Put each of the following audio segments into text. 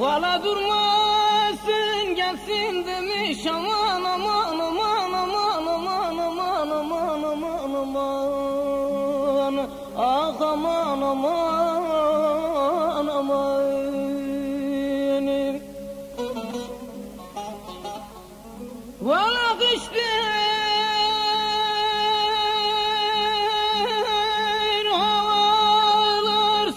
Vala durmasın gelsin demiş aman aman aman aman aman aman aman aman aman Ah aman aman Vala kıştır havalar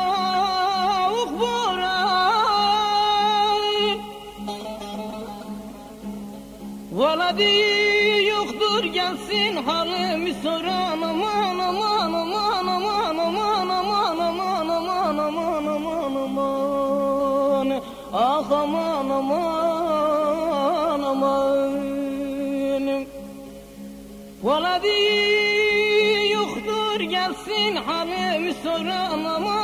soğuk buray Vala diye yoktur gelsin halimi soran aman aman aman aman aman aman aman aman aman aman aman Ah aman aman aman. Vala diye yoktur gelsin halimi soran aman